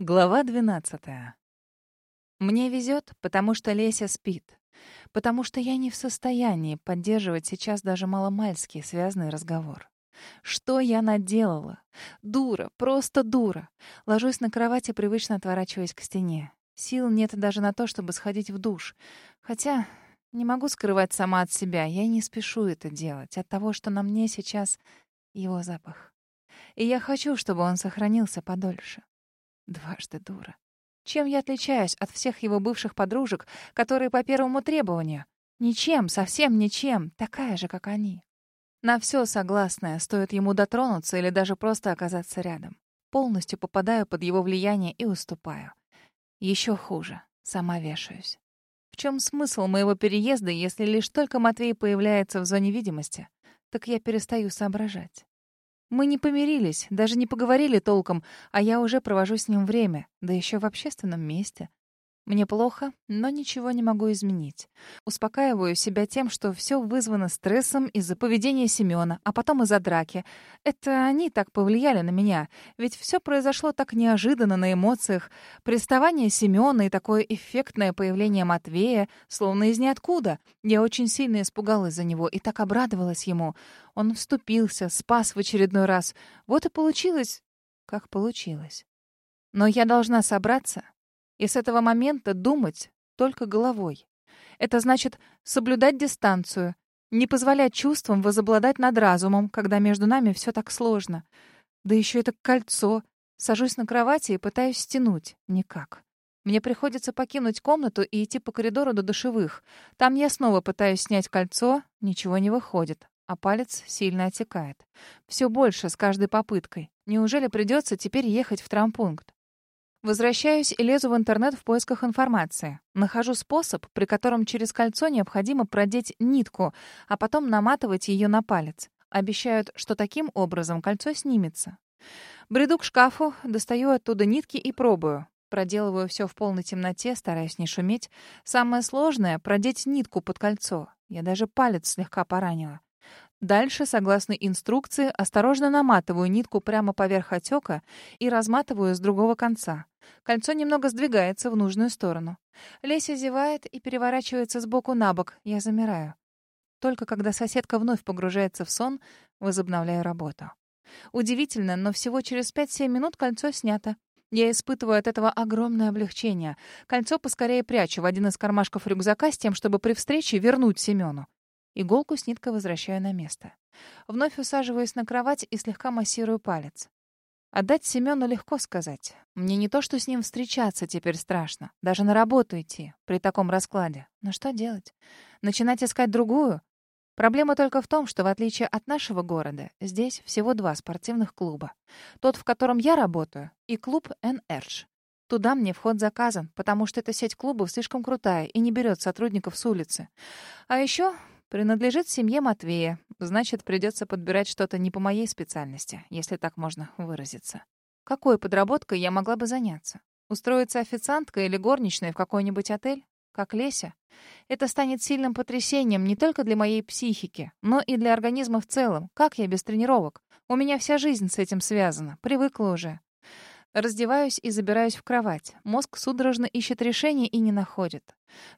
Глава 12. Мне везет, потому что Леся спит. Потому что я не в состоянии поддерживать сейчас даже маломальский связанный разговор. Что я наделала? Дура, просто дура. Ложусь на кровать и привычно отворачиваюсь к стене. Сил нет даже на то, чтобы сходить в душ. Хотя не могу скрывать сама от себя. Я не спешу это делать от того, что на мне сейчас его запах. И я хочу, чтобы он сохранился подольше. Дважды дура. Чем я отличаюсь от всех его бывших подружек, которые по первому требованию? Ничем, совсем ничем, такая же, как они. На все согласная, стоит ему дотронуться или даже просто оказаться рядом. Полностью попадаю под его влияние и уступаю. Еще хуже, сама вешаюсь. В чем смысл моего переезда, если лишь только Матвей появляется в зоне видимости? Так я перестаю соображать. Мы не помирились, даже не поговорили толком, а я уже провожу с ним время, да еще в общественном месте. Мне плохо, но ничего не могу изменить. Успокаиваю себя тем, что все вызвано стрессом из-за поведения Семёна, а потом из-за драки. Это они так повлияли на меня, ведь все произошло так неожиданно на эмоциях. Приставание Семёна и такое эффектное появление Матвея, словно из ниоткуда. Я очень сильно испугалась за него и так обрадовалась ему. Он вступился, спас в очередной раз. Вот и получилось, как получилось. Но я должна собраться и с этого момента думать только головой. Это значит соблюдать дистанцию, не позволять чувствам возобладать над разумом, когда между нами все так сложно. Да еще это кольцо. Сажусь на кровати и пытаюсь стянуть. Никак. Мне приходится покинуть комнату и идти по коридору до душевых. Там я снова пытаюсь снять кольцо, ничего не выходит, а палец сильно отекает. Все больше с каждой попыткой. Неужели придется теперь ехать в травмпункт? Возвращаюсь и лезу в интернет в поисках информации. Нахожу способ, при котором через кольцо необходимо продеть нитку, а потом наматывать ее на палец. Обещают, что таким образом кольцо снимется. Бреду к шкафу, достаю оттуда нитки и пробую. Проделываю все в полной темноте, стараясь не шуметь. Самое сложное — продеть нитку под кольцо. Я даже палец слегка поранила. Дальше, согласно инструкции, осторожно наматываю нитку прямо поверх отека и разматываю с другого конца. Кольцо немного сдвигается в нужную сторону. Леся зевает и переворачивается с боку на бок. Я замираю. Только когда соседка вновь погружается в сон, возобновляю работу. Удивительно, но всего через 5-7 минут кольцо снято. Я испытываю от этого огромное облегчение. Кольцо поскорее прячу в один из кармашков рюкзака с тем, чтобы при встрече вернуть Семену. Иголку с ниткой возвращаю на место. Вновь усаживаюсь на кровать и слегка массирую палец. Отдать Семену легко сказать. Мне не то, что с ним встречаться теперь страшно. Даже на работу идти при таком раскладе. Но что делать? Начинать искать другую? Проблема только в том, что в отличие от нашего города, здесь всего два спортивных клуба. Тот, в котором я работаю, и клуб «Эн-Эрдж». Туда мне вход заказан, потому что эта сеть клубов слишком крутая и не берет сотрудников с улицы. А еще Принадлежит семье Матвея. Значит, придется подбирать что-то не по моей специальности, если так можно выразиться. Какой подработкой я могла бы заняться? Устроиться официанткой или горничной в какой-нибудь отель? Как Леся? Это станет сильным потрясением не только для моей психики, но и для организма в целом. Как я без тренировок? У меня вся жизнь с этим связана. Привыкла уже. Раздеваюсь и забираюсь в кровать. Мозг судорожно ищет решение и не находит.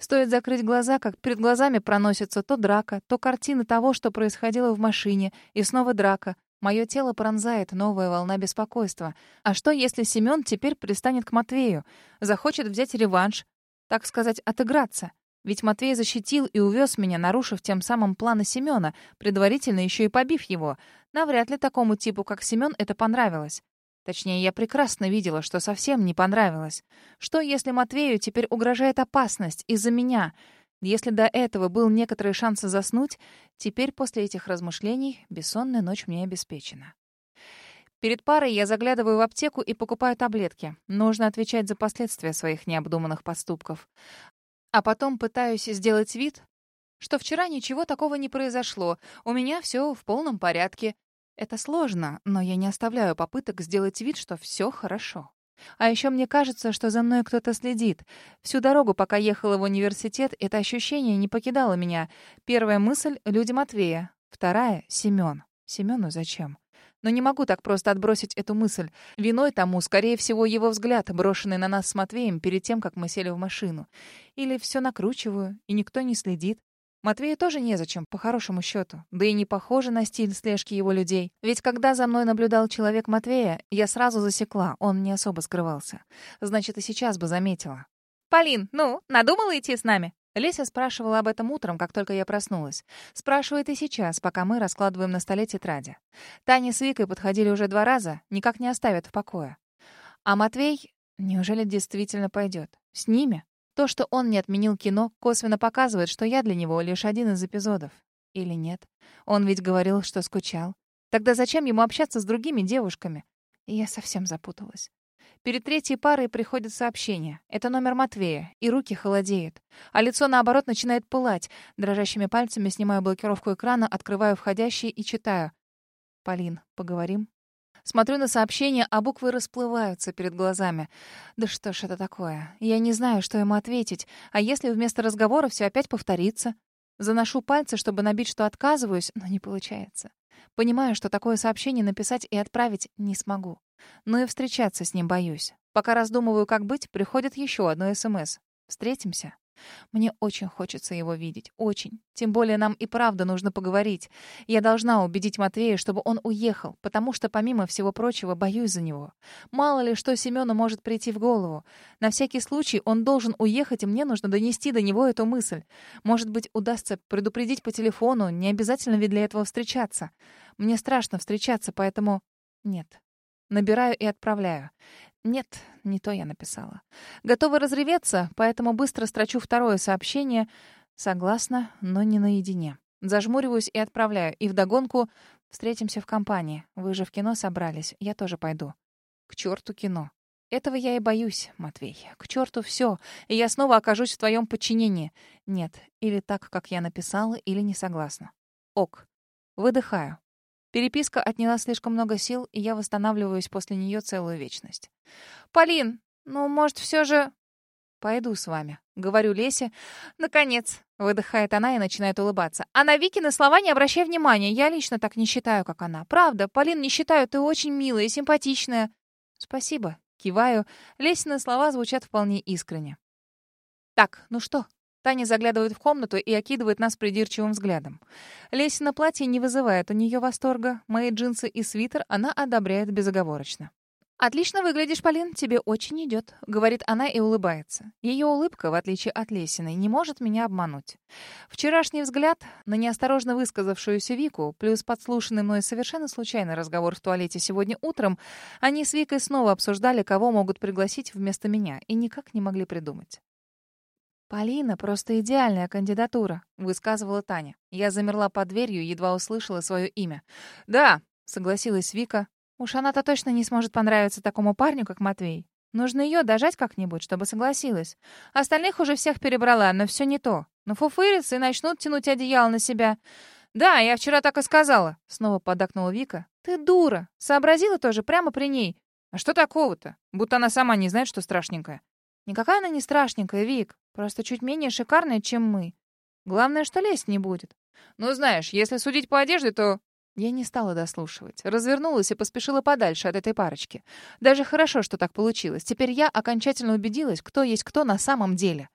Стоит закрыть глаза, как перед глазами проносится то драка, то картины того, что происходило в машине, и снова драка. Мое тело пронзает новая волна беспокойства. А что, если Семен теперь пристанет к Матвею? Захочет взять реванш? Так сказать, отыграться? Ведь Матвей защитил и увез меня, нарушив тем самым планы Семена, предварительно еще и побив его. Навряд ли такому типу, как Семен, это понравилось. Точнее, я прекрасно видела, что совсем не понравилось. Что, если Матвею теперь угрожает опасность из-за меня? Если до этого был некоторый шанс заснуть, теперь после этих размышлений бессонная ночь мне обеспечена. Перед парой я заглядываю в аптеку и покупаю таблетки. Нужно отвечать за последствия своих необдуманных поступков. А потом пытаюсь сделать вид, что вчера ничего такого не произошло. У меня все в полном порядке. Это сложно, но я не оставляю попыток сделать вид, что все хорошо. А еще мне кажется, что за мной кто-то следит. Всю дорогу, пока ехала в университет, это ощущение не покидало меня. Первая мысль — люди Матвея. Вторая — Семен. Семену зачем? Но не могу так просто отбросить эту мысль. Виной тому, скорее всего, его взгляд, брошенный на нас с Матвеем перед тем, как мы сели в машину. Или все накручиваю, и никто не следит. Матвею тоже незачем, по хорошему счету. Да и не похоже на стиль слежки его людей. Ведь когда за мной наблюдал человек Матвея, я сразу засекла, он не особо скрывался. Значит, и сейчас бы заметила. «Полин, ну, надумала идти с нами?» Леся спрашивала об этом утром, как только я проснулась. Спрашивает и сейчас, пока мы раскладываем на столе тетради. Таня с Викой подходили уже два раза, никак не оставят в покое. А Матвей, неужели действительно пойдет? С ними? То, что он не отменил кино, косвенно показывает, что я для него лишь один из эпизодов. Или нет? Он ведь говорил, что скучал. Тогда зачем ему общаться с другими девушками? Я совсем запуталась. Перед третьей парой приходит сообщение. Это номер Матвея, и руки холодеют. А лицо, наоборот, начинает пылать. Дрожащими пальцами снимаю блокировку экрана, открываю входящий и читаю. «Полин, поговорим?» Смотрю на сообщение, а буквы расплываются перед глазами. Да что ж это такое? Я не знаю, что ему ответить. А если вместо разговора все опять повторится? Заношу пальцы, чтобы набить, что отказываюсь, но не получается. Понимаю, что такое сообщение написать и отправить не смогу. Но и встречаться с ним боюсь. Пока раздумываю, как быть, приходит еще одно СМС. «Встретимся?» Мне очень хочется его видеть. Очень. Тем более нам и правда нужно поговорить. Я должна убедить Матвея, чтобы он уехал, потому что, помимо всего прочего, боюсь за него. Мало ли, что Семену может прийти в голову. На всякий случай он должен уехать, и мне нужно донести до него эту мысль. Может быть, удастся предупредить по телефону, не обязательно ведь для этого встречаться. Мне страшно встречаться, поэтому... Нет. Набираю и отправляю. Нет, не то я написала. Готова разреветься, поэтому быстро строчу второе сообщение. Согласна, но не наедине. Зажмуриваюсь и отправляю. И вдогонку встретимся в компании. Вы же в кино собрались. Я тоже пойду. К черту кино. Этого я и боюсь, Матвей. К черту все. И я снова окажусь в твоем подчинении. Нет, или так, как я написала, или не согласна. Ок. Выдыхаю. Переписка отняла слишком много сил, и я восстанавливаюсь после нее целую вечность. «Полин, ну, может, все же...» «Пойду с вами», — говорю Лесе. «Наконец», — выдыхает она и начинает улыбаться. «А на Викины слова не обращай внимания. Я лично так не считаю, как она. Правда, Полин, не считаю, ты очень милая и симпатичная». «Спасибо», — киваю. Лесины слова звучат вполне искренне. «Так, ну что, Таня заглядывает в комнату и окидывает нас придирчивым взглядом. Лесина платье не вызывает у нее восторга. Мои джинсы и свитер она одобряет безоговорочно. «Отлично выглядишь, Полин, тебе очень идет», — говорит она и улыбается. Ее улыбка, в отличие от Лесиной, не может меня обмануть. Вчерашний взгляд на неосторожно высказавшуюся Вику, плюс подслушанный мной совершенно случайный разговор в туалете сегодня утром, они с Викой снова обсуждали, кого могут пригласить вместо меня, и никак не могли придумать. «Полина — просто идеальная кандидатура», — высказывала Таня. Я замерла под дверью, едва услышала свое имя. «Да», — согласилась Вика. «Уж она-то точно не сможет понравиться такому парню, как Матвей. Нужно ее дожать как-нибудь, чтобы согласилась. Остальных уже всех перебрала, но все не то. Но фуфырятся и начнут тянуть одеяло на себя. «Да, я вчера так и сказала», — снова подакнула Вика. «Ты дура! Сообразила тоже прямо при ней. А что такого-то? Будто она сама не знает, что страшненькое. Никакая она не страшненькая, Вик. Просто чуть менее шикарная, чем мы. Главное, что лезть не будет. Ну, знаешь, если судить по одежде, то... Я не стала дослушивать. Развернулась и поспешила подальше от этой парочки. Даже хорошо, что так получилось. Теперь я окончательно убедилась, кто есть кто на самом деле.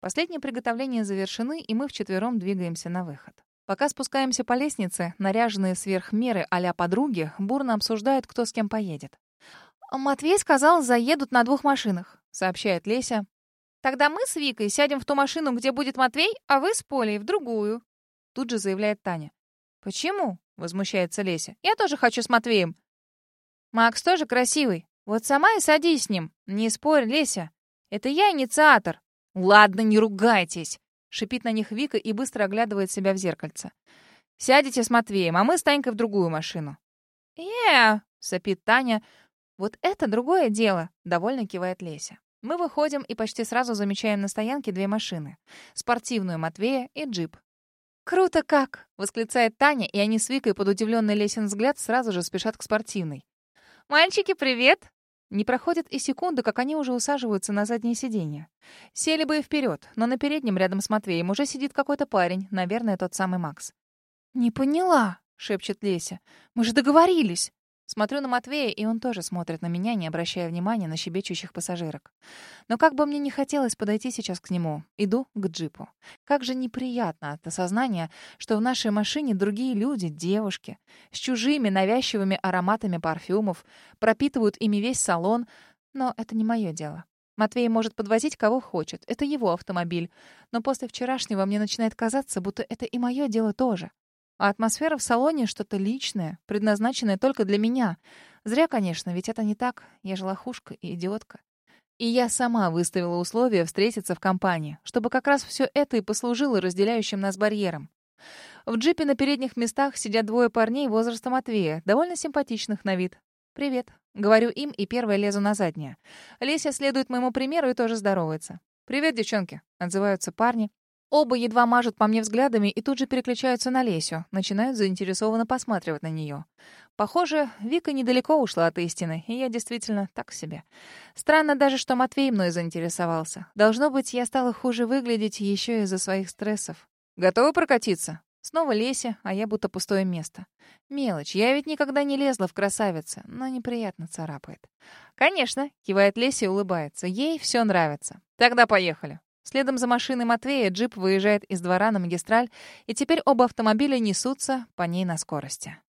Последние приготовления завершены, и мы вчетвером двигаемся на выход. Пока спускаемся по лестнице, наряженные сверх меры а подруги бурно обсуждают, кто с кем поедет. «Матвей сказал, заедут на двух машинах», — сообщает Леся. «Тогда мы с Викой сядем в ту машину, где будет Матвей, а вы с Полей в другую», — тут же заявляет Таня. «Почему?» — возмущается Леся. «Я тоже хочу с Матвеем». «Макс тоже красивый. Вот сама и садись с ним. Не спорь, Леся. Это я инициатор». «Ладно, не ругайтесь», — шипит на них Вика и быстро оглядывает себя в зеркальце. «Сядете с Матвеем, а мы с Танькой в другую машину». «Э-э», — сопит Таня, «Вот это другое дело», — довольно кивает Леся. Мы выходим и почти сразу замечаем на стоянке две машины. Спортивную Матвея и джип. «Круто как!» — восклицает Таня, и они с Викой под удивленный Лесин взгляд сразу же спешат к спортивной. «Мальчики, привет!» Не проходит и секунды, как они уже усаживаются на заднее сиденье. Сели бы и вперед, но на переднем рядом с Матвеем уже сидит какой-то парень, наверное, тот самый Макс. «Не поняла», шепчет Леся. «Мы же договорились!» Смотрю на Матвея, и он тоже смотрит на меня, не обращая внимания на щебечущих пассажирок. Но как бы мне не хотелось подойти сейчас к нему, иду к джипу. Как же неприятно от осознания, что в нашей машине другие люди, девушки, с чужими навязчивыми ароматами парфюмов, пропитывают ими весь салон, но это не мое дело. Матвей может подвозить кого хочет, это его автомобиль. Но после вчерашнего мне начинает казаться, будто это и мое дело тоже. А атмосфера в салоне — что-то личное, предназначенное только для меня. Зря, конечно, ведь это не так. Я же лохушка и идиотка. И я сама выставила условия встретиться в компании, чтобы как раз все это и послужило разделяющим нас барьером. В джипе на передних местах сидят двое парней возраста Матвея, довольно симпатичных на вид. «Привет», — говорю им, и первая лезу на заднее. Леся следует моему примеру и тоже здоровается. «Привет, девчонки», — отзываются парни. Оба едва мажут по мне взглядами и тут же переключаются на Лесю, начинают заинтересованно посматривать на нее. Похоже, Вика недалеко ушла от истины, и я действительно так себе. Странно даже, что Матвей мной заинтересовался. Должно быть, я стала хуже выглядеть еще из-за своих стрессов. «Готовы прокатиться?» Снова Леся, а я будто пустое место. Мелочь, я ведь никогда не лезла в красавицы, но неприятно царапает. «Конечно», — кивает Леся и улыбается, — «ей все нравится». «Тогда поехали». Следом за машиной Матвея джип выезжает из двора на магистраль, и теперь оба автомобиля несутся по ней на скорости.